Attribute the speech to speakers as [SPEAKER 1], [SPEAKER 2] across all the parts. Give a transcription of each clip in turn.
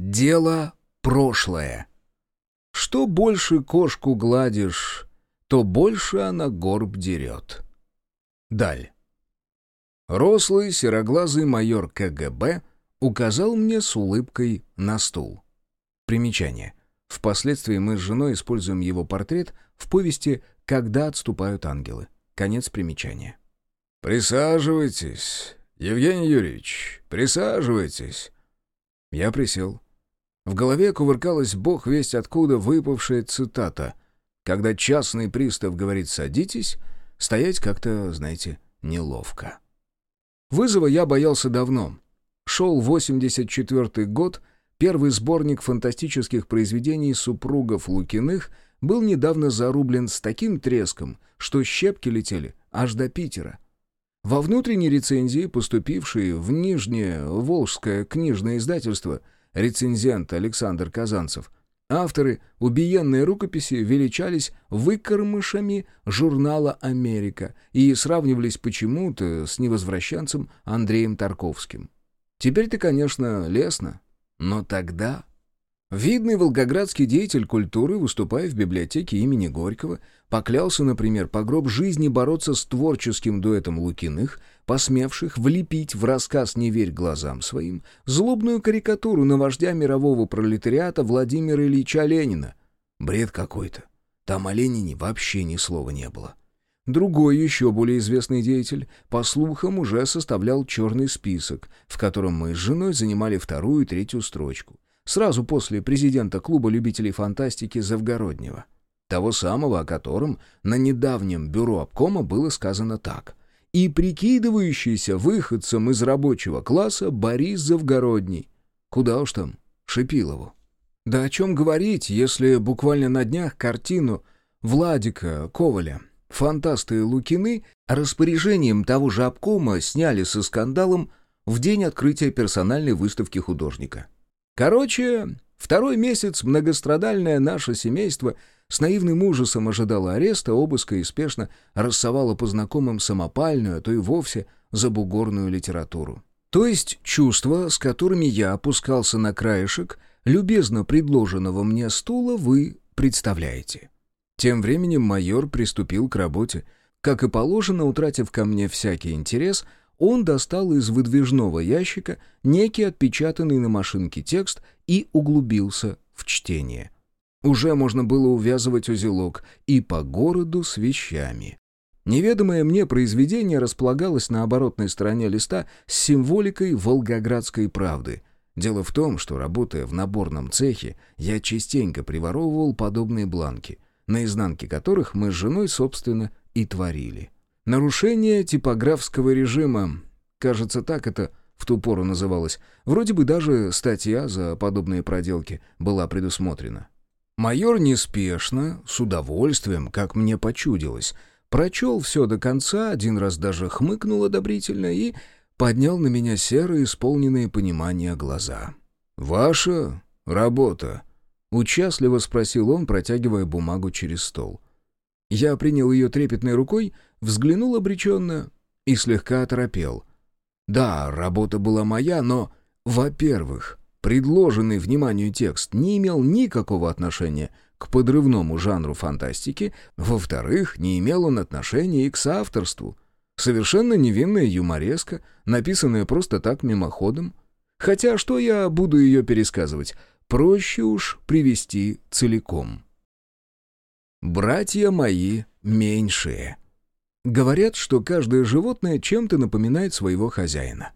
[SPEAKER 1] Дело прошлое. Что больше кошку гладишь, то больше она горб дерет. Даль. Рослый сероглазый майор КГБ указал мне с улыбкой на стул. Примечание. Впоследствии мы с женой используем его портрет в повести «Когда отступают ангелы». Конец примечания. «Присаживайтесь, Евгений Юрьевич, присаживайтесь». Я присел. В голове кувыркалась бог весть откуда выпавшая цитата. Когда частный пристав говорит «садитесь», стоять как-то, знаете, неловко. Вызова я боялся давно. Шел 84 год, первый сборник фантастических произведений супругов Лукиных был недавно зарублен с таким треском, что щепки летели аж до Питера. Во внутренней рецензии, поступившей в Нижнее Волжское книжное издательство, рецензент Александр Казанцев, авторы убиенной рукописи величались выкормышами журнала «Америка» и сравнивались почему-то с невозвращенцем Андреем Тарковским. Теперь-то, конечно, лестно, но тогда... Видный волгоградский деятель культуры, выступая в библиотеке имени Горького, поклялся, например, по гроб жизни бороться с творческим дуэтом Лукиных, посмевших влепить в рассказ «Не верь глазам своим» злобную карикатуру на вождя мирового пролетариата Владимира Ильича Ленина. Бред какой-то. Там о Ленине вообще ни слова не было. Другой, еще более известный деятель, по слухам, уже составлял черный список, в котором мы с женой занимали вторую и третью строчку. Сразу после президента клуба любителей фантастики Завгороднего. Того самого, о котором на недавнем бюро обкома было сказано так. И прикидывающийся выходцем из рабочего класса Борис Завгородний. Куда уж там, Шипилову. Да о чем говорить, если буквально на днях картину Владика Коваля Фантасты Лукины распоряжением того же обкома сняли со скандалом в день открытия персональной выставки художника. Короче, второй месяц многострадальное наше семейство с наивным ужасом ожидало ареста, обыска и спешно рассовало по знакомым самопальную, а то и вовсе забугорную литературу. То есть чувства, с которыми я опускался на краешек любезно предложенного мне стула, вы представляете. Тем временем майор приступил к работе. Как и положено, утратив ко мне всякий интерес, он достал из выдвижного ящика некий отпечатанный на машинке текст и углубился в чтение. Уже можно было увязывать узелок и по городу с вещами. Неведомое мне произведение располагалось на оборотной стороне листа с символикой волгоградской правды. Дело в том, что, работая в наборном цехе, я частенько приворовывал подобные бланки — на изнанке которых мы с женой, собственно, и творили. Нарушение типографского режима, кажется, так это в ту пору называлось, вроде бы даже статья за подобные проделки была предусмотрена. Майор неспешно, с удовольствием, как мне почудилось, прочел все до конца, один раз даже хмыкнул одобрительно и поднял на меня серые, исполненные понимания глаза. «Ваша работа», Участливо спросил он, протягивая бумагу через стол. Я принял ее трепетной рукой, взглянул обреченно и слегка оторопел. Да, работа была моя, но, во-первых, предложенный вниманию текст не имел никакого отношения к подрывному жанру фантастики, во-вторых, не имел он отношения и к соавторству. Совершенно невинная юмореска, написанная просто так мимоходом. Хотя что я буду ее пересказывать? проще уж привести целиком. Братья мои меньшие. Говорят, что каждое животное чем-то напоминает своего хозяина.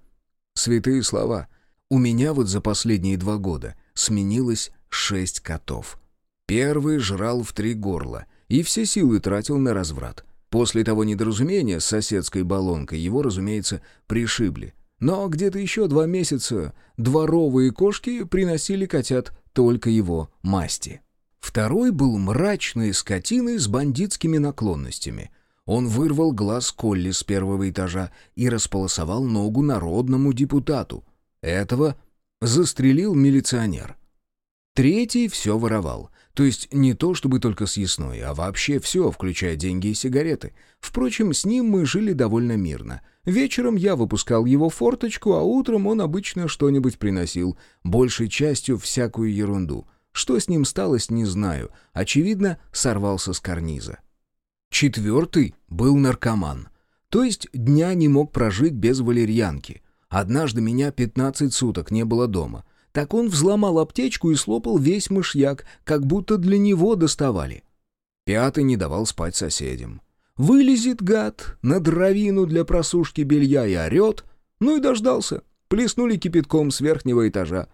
[SPEAKER 1] Святые слова. У меня вот за последние два года сменилось шесть котов. Первый жрал в три горла и все силы тратил на разврат. После того недоразумения с соседской баллонкой его, разумеется, пришибли. Но где-то еще два месяца дворовые кошки приносили котят только его масти. Второй был мрачной скотиной с бандитскими наклонностями. Он вырвал глаз Колли с первого этажа и располосовал ногу народному депутату. Этого застрелил милиционер. Третий все воровал. То есть не то, чтобы только съестной, а вообще все, включая деньги и сигареты. Впрочем, с ним мы жили довольно мирно. Вечером я выпускал его форточку, а утром он обычно что-нибудь приносил, большей частью всякую ерунду. Что с ним сталось, не знаю. Очевидно, сорвался с карниза. Четвертый был наркоман. То есть дня не мог прожить без валерьянки. Однажды меня 15 суток не было дома. Так он взломал аптечку и слопал весь мышьяк, как будто для него доставали. Пятый не давал спать соседям. Вылезет гад на дровину для просушки белья и орет. Ну и дождался. Плеснули кипятком с верхнего этажа.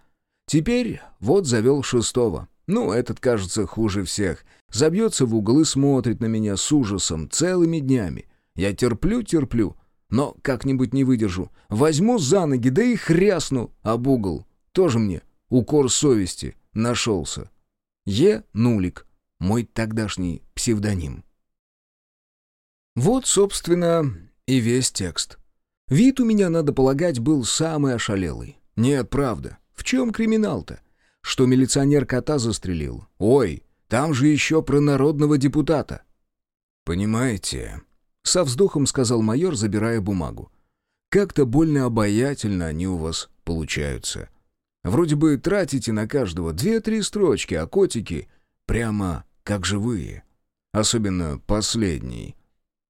[SPEAKER 1] Теперь вот завел шестого. Ну, этот, кажется, хуже всех. Забьется в угол и смотрит на меня с ужасом целыми днями. Я терплю, терплю, но как-нибудь не выдержу. Возьму за ноги, да и хрясну об угол. Тоже мне укор совести нашелся. Е. Нулик, мой тогдашний псевдоним. Вот, собственно, и весь текст. Вид у меня, надо полагать, был самый ошалелый. Нет, правда. В чем криминал-то? Что милиционер кота застрелил? Ой, там же еще про народного депутата. Понимаете, со вздохом сказал майор, забирая бумагу. Как-то больно обаятельно они у вас получаются. Вроде бы тратите на каждого две-три строчки, а котики прямо как живые. Особенно последний.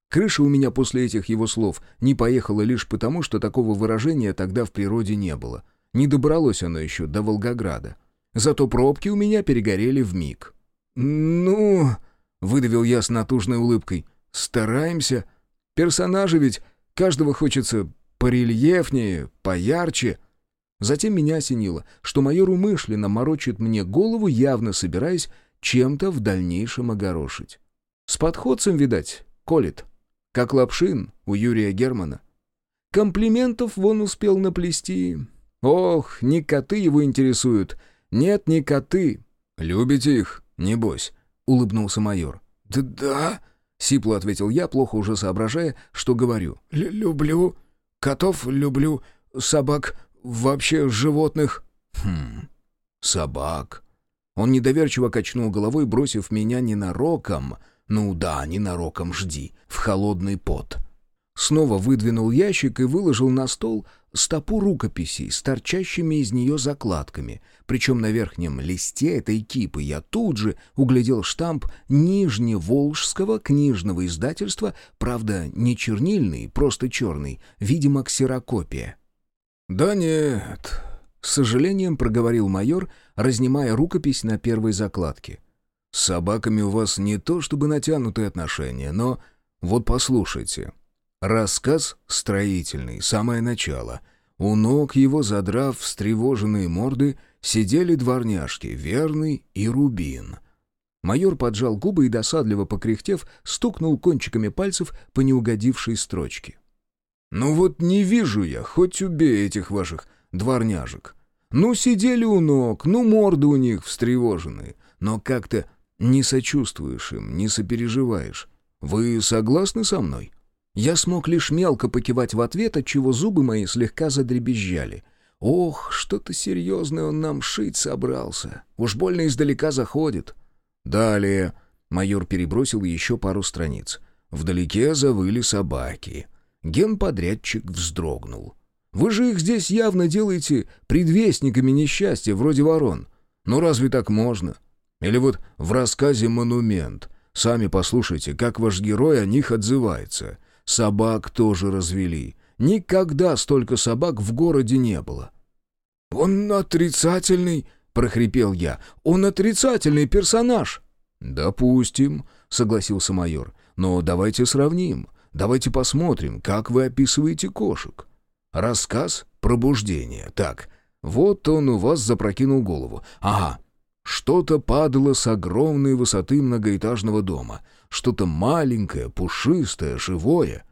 [SPEAKER 1] Крыша у меня после этих его слов не поехала лишь потому, что такого выражения тогда в природе не было. Не добралось оно еще до Волгограда. Зато пробки у меня перегорели в миг. «Ну...» — выдавил я с натужной улыбкой. «Стараемся. Персонажи ведь каждого хочется порельефнее, поярче». Затем меня осенило, что майор умышленно морочит мне голову, явно собираясь чем-то в дальнейшем огорошить. С подходцем, видать, колет. Как Лапшин у Юрия Германа. Комплиментов вон успел наплести. Ох, не коты его интересуют. Нет, не коты. Любите их, небось, улыбнулся майор. Да-да, сипло ответил я, плохо уже соображая, что говорю. Л люблю. Котов люблю. Собак вообще животных...» «Хм... собак...» Он недоверчиво качнул головой, бросив меня ненароком, ну да, ненароком жди, в холодный пот. Снова выдвинул ящик и выложил на стол стопу рукописей с торчащими из нее закладками. Причем на верхнем листе этой кипы я тут же углядел штамп Нижневолжского книжного издательства, правда, не чернильный, просто черный, видимо, ксерокопия. «Да нет», — с сожалением проговорил майор, разнимая рукопись на первой закладке. «С собаками у вас не то чтобы натянутые отношения, но... Вот послушайте. Рассказ строительный, самое начало. У ног его, задрав встревоженные морды, сидели дворняжки, Верный и Рубин». Майор поджал губы и, досадливо покряхтев, стукнул кончиками пальцев по неугодившей строчке. «Ну вот не вижу я, хоть убей этих ваших дворняжек. Ну сидели у ног, ну морды у них встревоженные, но как-то не сочувствуешь им, не сопереживаешь. Вы согласны со мной?» Я смог лишь мелко покивать в ответ, отчего зубы мои слегка задребезжали. «Ох, что-то серьезное он нам шить собрался. Уж больно издалека заходит». «Далее...» — майор перебросил еще пару страниц. «Вдалеке завыли собаки». Генподрядчик вздрогнул. «Вы же их здесь явно делаете предвестниками несчастья, вроде ворон. Ну разве так можно? Или вот в рассказе «Монумент». Сами послушайте, как ваш герой о них отзывается. Собак тоже развели. Никогда столько собак в городе не было». «Он отрицательный», — прохрипел я. «Он отрицательный персонаж». «Допустим», — согласился майор. «Но давайте сравним. Давайте посмотрим, как вы описываете кошек. Рассказ «Пробуждение». Так, вот он у вас запрокинул голову. Ага, что-то падало с огромной высоты многоэтажного дома. Что-то маленькое, пушистое, живое.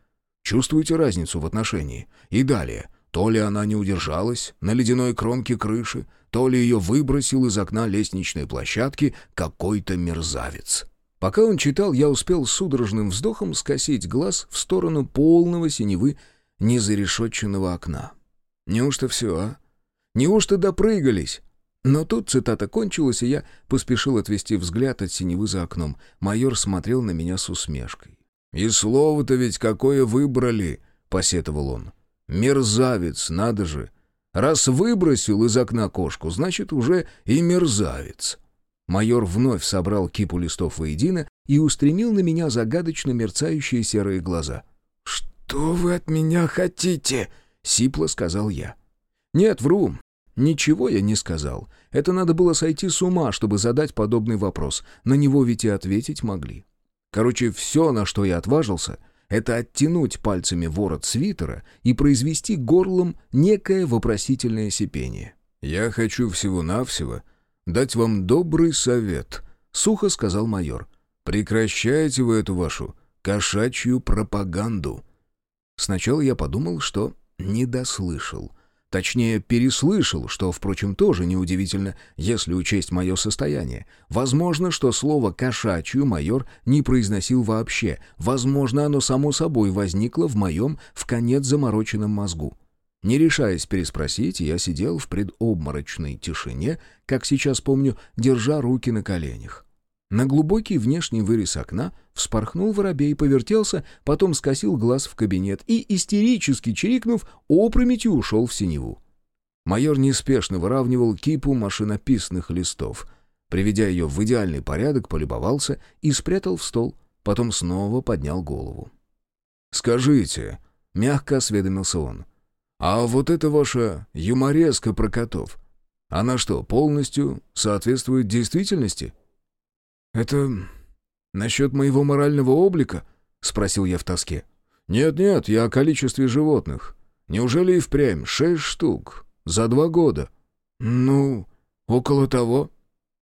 [SPEAKER 1] Чувствуете разницу в отношении? И далее. То ли она не удержалась на ледяной кромке крыши, то ли ее выбросил из окна лестничной площадки какой-то мерзавец. Пока он читал, я успел судорожным вздохом скосить глаз в сторону полного синевы незарешетченного окна. Неужто все, а? Неужто допрыгались? Но тут цитата кончилась, и я поспешил отвести взгляд от синевы за окном. Майор смотрел на меня с усмешкой. «И слово-то ведь какое выбрали!» — посетовал он. «Мерзавец, надо же! Раз выбросил из окна кошку, значит, уже и мерзавец!» Майор вновь собрал кипу листов воедино и устремил на меня загадочно мерцающие серые глаза. «Что вы от меня хотите?» — сипло сказал я. «Нет, вру. Ничего я не сказал. Это надо было сойти с ума, чтобы задать подобный вопрос. На него ведь и ответить могли. Короче, все, на что я отважился, это оттянуть пальцами ворот свитера и произвести горлом некое вопросительное сипение. «Я хочу всего-навсего дать вам добрый совет», — сухо сказал майор. «Прекращайте вы эту вашу кошачью пропаганду». Сначала я подумал, что не дослышал. Точнее, переслышал, что, впрочем, тоже неудивительно, если учесть мое состояние. Возможно, что слово «кошачью» майор не произносил вообще. Возможно, оно само собой возникло в моем в конец замороченном мозгу. Не решаясь переспросить, я сидел в предобморочной тишине, как сейчас помню, держа руки на коленях. На глубокий внешний вырез окна вспорхнул воробей, повертелся, потом скосил глаз в кабинет и, истерически чирикнув, опрометью ушел в синеву. Майор неспешно выравнивал кипу машинописных листов. Приведя ее в идеальный порядок, полюбовался и спрятал в стол, потом снова поднял голову. «Скажите», — мягко осведомился он, — «а вот эта ваша юмореска про котов, она что, полностью соответствует действительности?» «Это насчет моего морального облика?» — спросил я в тоске. «Нет-нет, я о количестве животных. Неужели и впрямь шесть штук? За два года?» «Ну, около того».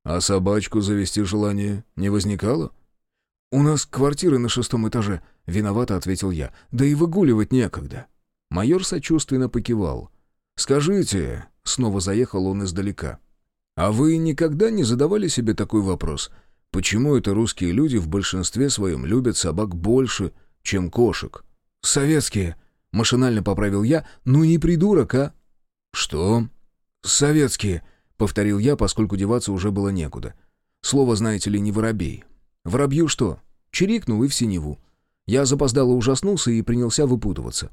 [SPEAKER 1] «А собачку завести желание не возникало?» «У нас квартира на шестом этаже», — виновато ответил я. «Да и выгуливать некогда». Майор сочувственно покивал. «Скажите», — снова заехал он издалека, «а вы никогда не задавали себе такой вопрос — Почему это русские люди в большинстве своем любят собак больше, чем кошек? Советские, машинально поправил я, ну не придурок, а? Что? Советские, повторил я, поскольку деваться уже было некуда. Слово, знаете ли, не воробей. Воробью что? Чирикнул и в синеву. Я запоздало ужаснулся и принялся выпутываться.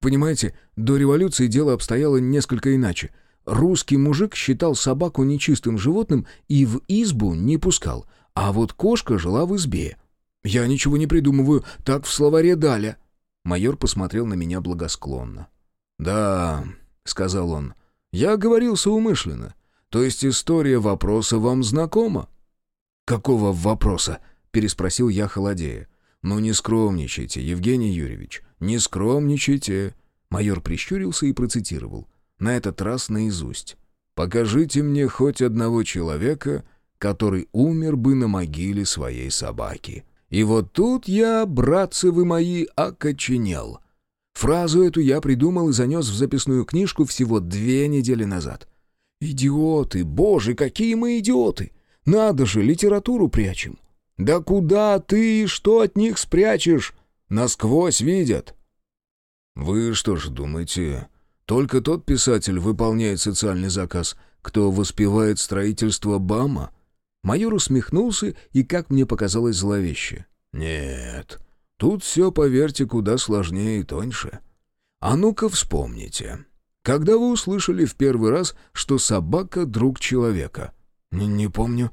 [SPEAKER 1] Понимаете, до революции дело обстояло несколько иначе. Русский мужик считал собаку нечистым животным и в избу не пускал, а вот кошка жила в избе. Я ничего не придумываю, так в словаре дали. Майор посмотрел на меня благосклонно. «Да», — сказал он, — «я оговорился умышленно. То есть история вопроса вам знакома?» «Какого вопроса?» — переспросил я холодея. «Ну не скромничайте, Евгений Юрьевич, не скромничайте». Майор прищурился и процитировал. На этот раз наизусть. «Покажите мне хоть одного человека, который умер бы на могиле своей собаки. И вот тут я, братцы вы мои, окоченел. Фразу эту я придумал и занес в записную книжку всего две недели назад. Идиоты, боже, какие мы идиоты! Надо же, литературу прячем. Да куда ты, что от них спрячешь? Насквозь видят. Вы что ж думаете, только тот писатель выполняет социальный заказ, кто воспевает строительство БАМа? Майор усмехнулся и, как мне показалось, зловеще. «Нет, тут все, поверьте, куда сложнее и тоньше. А ну-ка вспомните. Когда вы услышали в первый раз, что собака — друг человека?» «Не, не помню.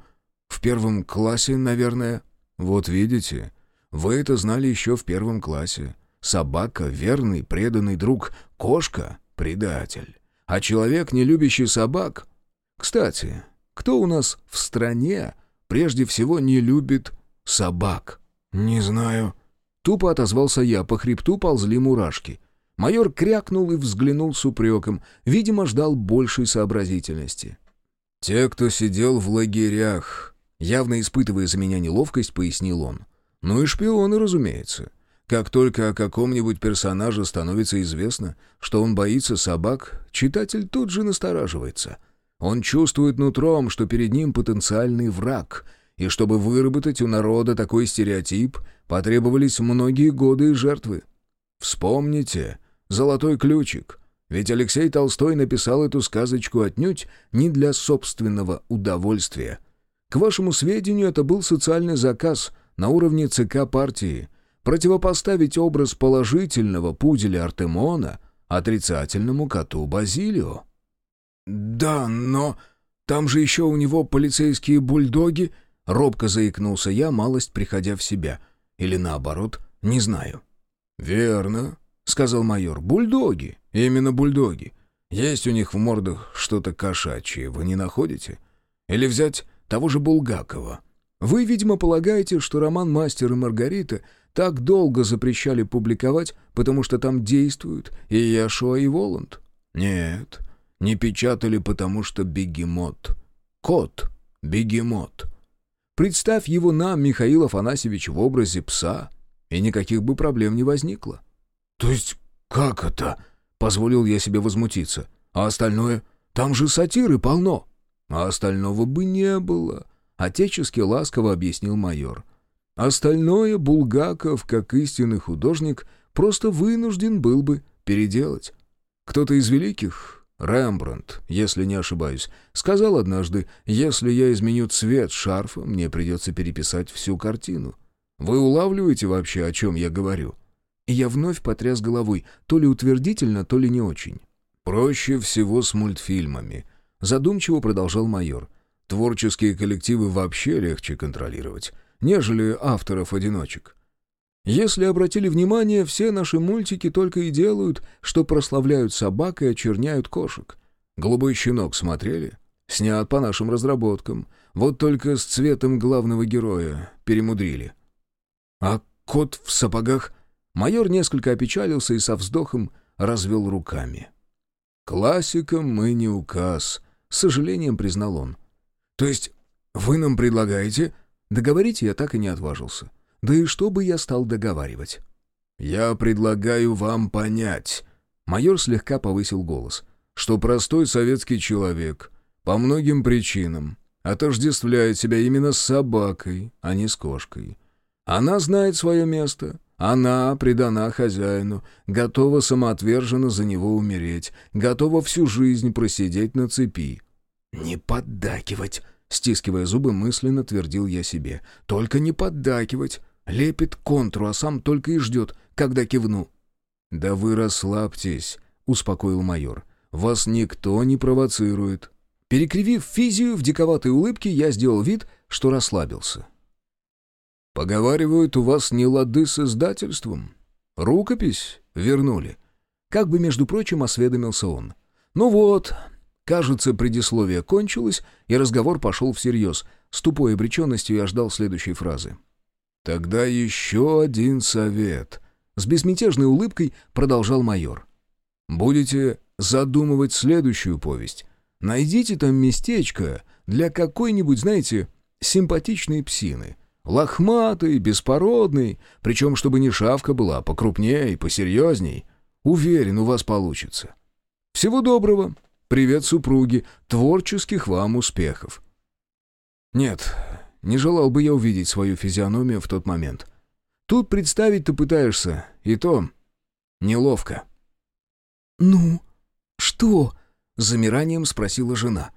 [SPEAKER 1] В первом классе, наверное». «Вот видите, вы это знали еще в первом классе. Собака — верный, преданный друг, кошка — предатель. А человек, не любящий собак... Кстати, кто у нас в стране прежде всего не любит собак? Не знаю. Тупо отозвался я, по хребту ползли мурашки. Майор крякнул и взглянул с упреком, видимо, ждал большей сообразительности. «Те, кто сидел в лагерях», явно испытывая за меня неловкость, пояснил он. «Ну и шпионы, разумеется. Как только о каком-нибудь персонаже становится известно, что он боится собак, читатель тут же настораживается». Он чувствует нутром, что перед ним потенциальный враг, и чтобы выработать у народа такой стереотип, потребовались многие годы и жертвы. Вспомните «Золотой ключик». Ведь Алексей Толстой написал эту сказочку отнюдь не для собственного удовольствия. К вашему сведению, это был социальный заказ на уровне ЦК партии. Противопоставить образ положительного пуделя Артемона отрицательному коту Базилио. «Да, но там же еще у него полицейские бульдоги», — робко заикнулся я, малость приходя в себя. Или наоборот, не знаю. «Верно», — сказал майор, — «бульдоги, именно бульдоги. Есть у них в мордах что-то кошачье, вы не находите? Или взять того же Булгакова. Вы, видимо, полагаете, что роман «Мастер и Маргарита» так долго запрещали публиковать, потому что там действуют и Яшуа, и Воланд? Нет, не печатали, потому что бегемот. Кот, бегемот. Представь его нам, Михаил Афанасьевич, в образе пса, и никаких бы проблем не возникло. «То есть как это?» — позволил я себе возмутиться. «А остальное? Там же сатиры полно». «А остального бы не было», — отечески ласково объяснил майор. «Остальное Булгаков, как истинный художник, просто вынужден был бы переделать. Кто-то из великих, Рембрандт, если не ошибаюсь, сказал однажды, если я изменю цвет шарфа, мне придется переписать всю картину. Вы улавливаете вообще, о чем я говорю?» И я вновь потряс головой, то ли утвердительно, то ли не очень. «Проще всего с мультфильмами», — задумчиво продолжал майор. «Творческие коллективы вообще легче контролировать, нежели авторов-одиночек. Если обратили внимание, все наши мультики только и делают, что прославляют собак и очерняют кошек. «Голубой щенок» смотрели? Снят по нашим разработкам. Вот только с цветом главного героя перемудрили. А кот в сапогах Майор несколько опечалился и со вздохом развел руками. «Классикам мы не указ», — с сожалением признал он. «То есть вы нам предлагаете...» Договорить я так и не отважился. Да и что бы я стал договаривать? «Я предлагаю вам понять...» Майор слегка повысил голос. «Что простой советский человек по многим причинам отождествляет себя именно с собакой, а не с кошкой. Она знает свое место, она предана хозяину, готова самоотверженно за него умереть, готова всю жизнь просидеть на цепи. «Не поддакивать!» — стискивая зубы, мысленно твердил я себе. «Только не поддакивать!» Лепит контру, а сам только и ждет, когда кивну. «Да вы расслабьтесь», — успокоил майор. «Вас никто не провоцирует». Перекривив физию в диковатой улыбке, я сделал вид, что расслабился. Поговаривают, у вас не лады с издательством. Рукопись вернули. Как бы, между прочим, осведомился он. Ну вот, кажется, предисловие кончилось, и разговор пошел всерьез. С тупой обреченностью я ждал следующей фразы. «Тогда еще один совет», — с безмятежной улыбкой продолжал майор. «Будете задумывать следующую повесть. Найдите там местечко для какой-нибудь, знаете, симпатичной псины. Лохматый, беспородный, причем чтобы не шавка была, покрупнее и посерьезней. Уверен, у вас получится. Всего доброго. Привет, супруги. Творческих вам успехов. Нет, не желал бы я увидеть свою физиономию в тот момент. Тут представить-то пытаешься, и то неловко. «Ну, что?» — замиранием спросила жена.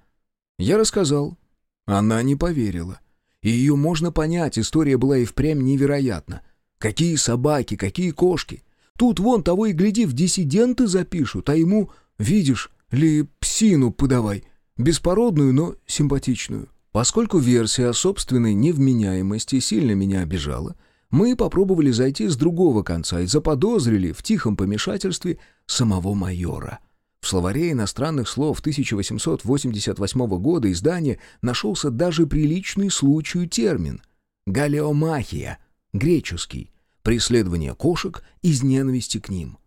[SPEAKER 1] Я рассказал. Она не поверила. И ее можно понять, история была и впрямь невероятна. Какие собаки, какие кошки. Тут вон того и гляди, в диссиденты запишут, а ему, видишь ли, псину подавай. Беспородную, но симпатичную. Поскольку версия о собственной невменяемости сильно меня обижала, мы попробовали зайти с другого конца и заподозрили в тихом помешательстве самого майора. В словаре иностранных слов 1888 года издания нашелся даже приличный случаю термин — галеомахия, греческий, преследование кошек из ненависти к ним.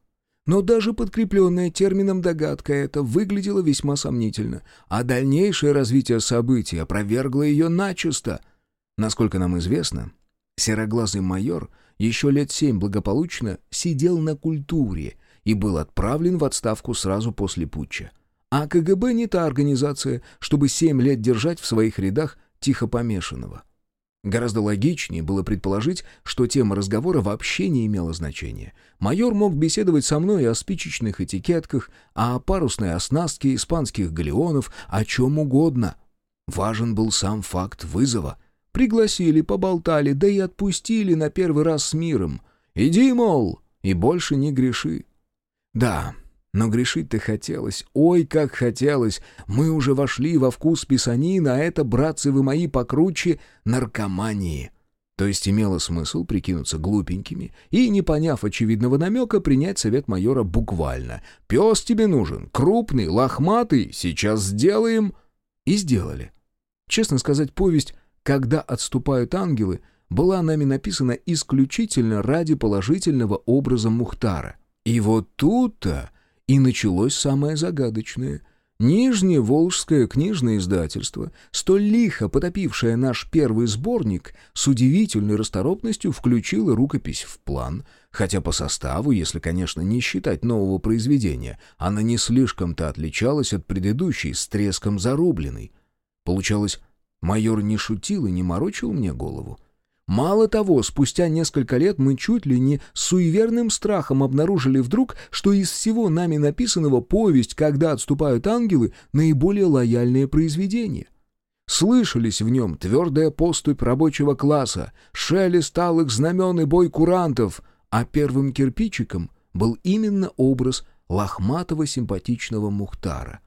[SPEAKER 1] Но даже подкрепленная термином догадка эта выглядела весьма сомнительно, а дальнейшее развитие событий опровергло ее начисто. Насколько нам известно, сероглазый майор еще лет семь благополучно сидел на культуре — и был отправлен в отставку сразу после путча. А КГБ не та организация, чтобы семь лет держать в своих рядах тихо помешанного. Гораздо логичнее было предположить, что тема разговора вообще не имела значения. Майор мог беседовать со мной о спичечных этикетках, о парусной оснастке испанских галеонов, о чем угодно. Важен был сам факт вызова. Пригласили, поболтали, да и отпустили на первый раз с миром. «Иди, мол, и больше не греши». Да, но грешить-то хотелось, ой, как хотелось. Мы уже вошли во вкус писанина, а это, братцы вы мои, покруче наркомании. То есть имело смысл прикинуться глупенькими и, не поняв очевидного намека, принять совет майора буквально. «Пес тебе нужен, крупный, лохматый, сейчас сделаем». И сделали. Честно сказать, повесть «Когда отступают ангелы» была нами написана исключительно ради положительного образа Мухтара. И вот тут-то и началось самое загадочное. Нижнее Волжское книжное издательство, столь лихо потопившее наш первый сборник, с удивительной расторопностью включило рукопись в план, хотя по составу, если, конечно, не считать нового произведения, она не слишком-то отличалась от предыдущей с треском зарубленной. Получалось, майор не шутил и не морочил мне голову. Мало того, спустя несколько лет мы чуть ли не с суеверным страхом обнаружили вдруг, что из всего нами написанного повесть «Когда отступают ангелы» наиболее лояльное произведение. Слышались в нем твердая поступь рабочего класса, шелест алых знамен и бой курантов, а первым кирпичиком был именно образ лохматого симпатичного Мухтара.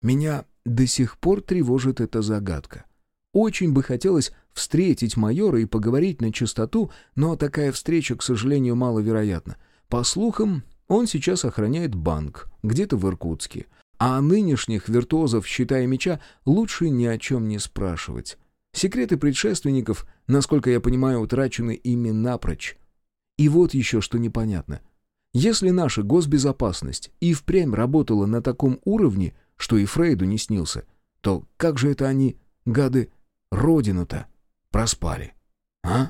[SPEAKER 1] Меня до сих пор тревожит эта загадка. Очень бы хотелось встретить майора и поговорить на чистоту, но такая встреча, к сожалению, маловероятна. По слухам, он сейчас охраняет банк, где-то в Иркутске. А нынешних виртуозов щита и меча лучше ни о чем не спрашивать. Секреты предшественников, насколько я понимаю, утрачены ими напрочь. И вот еще что непонятно. Если наша госбезопасность и впрямь работала на таком уровне, что и Фрейду не снился, то как же это они, гады, родину-то проспали. А?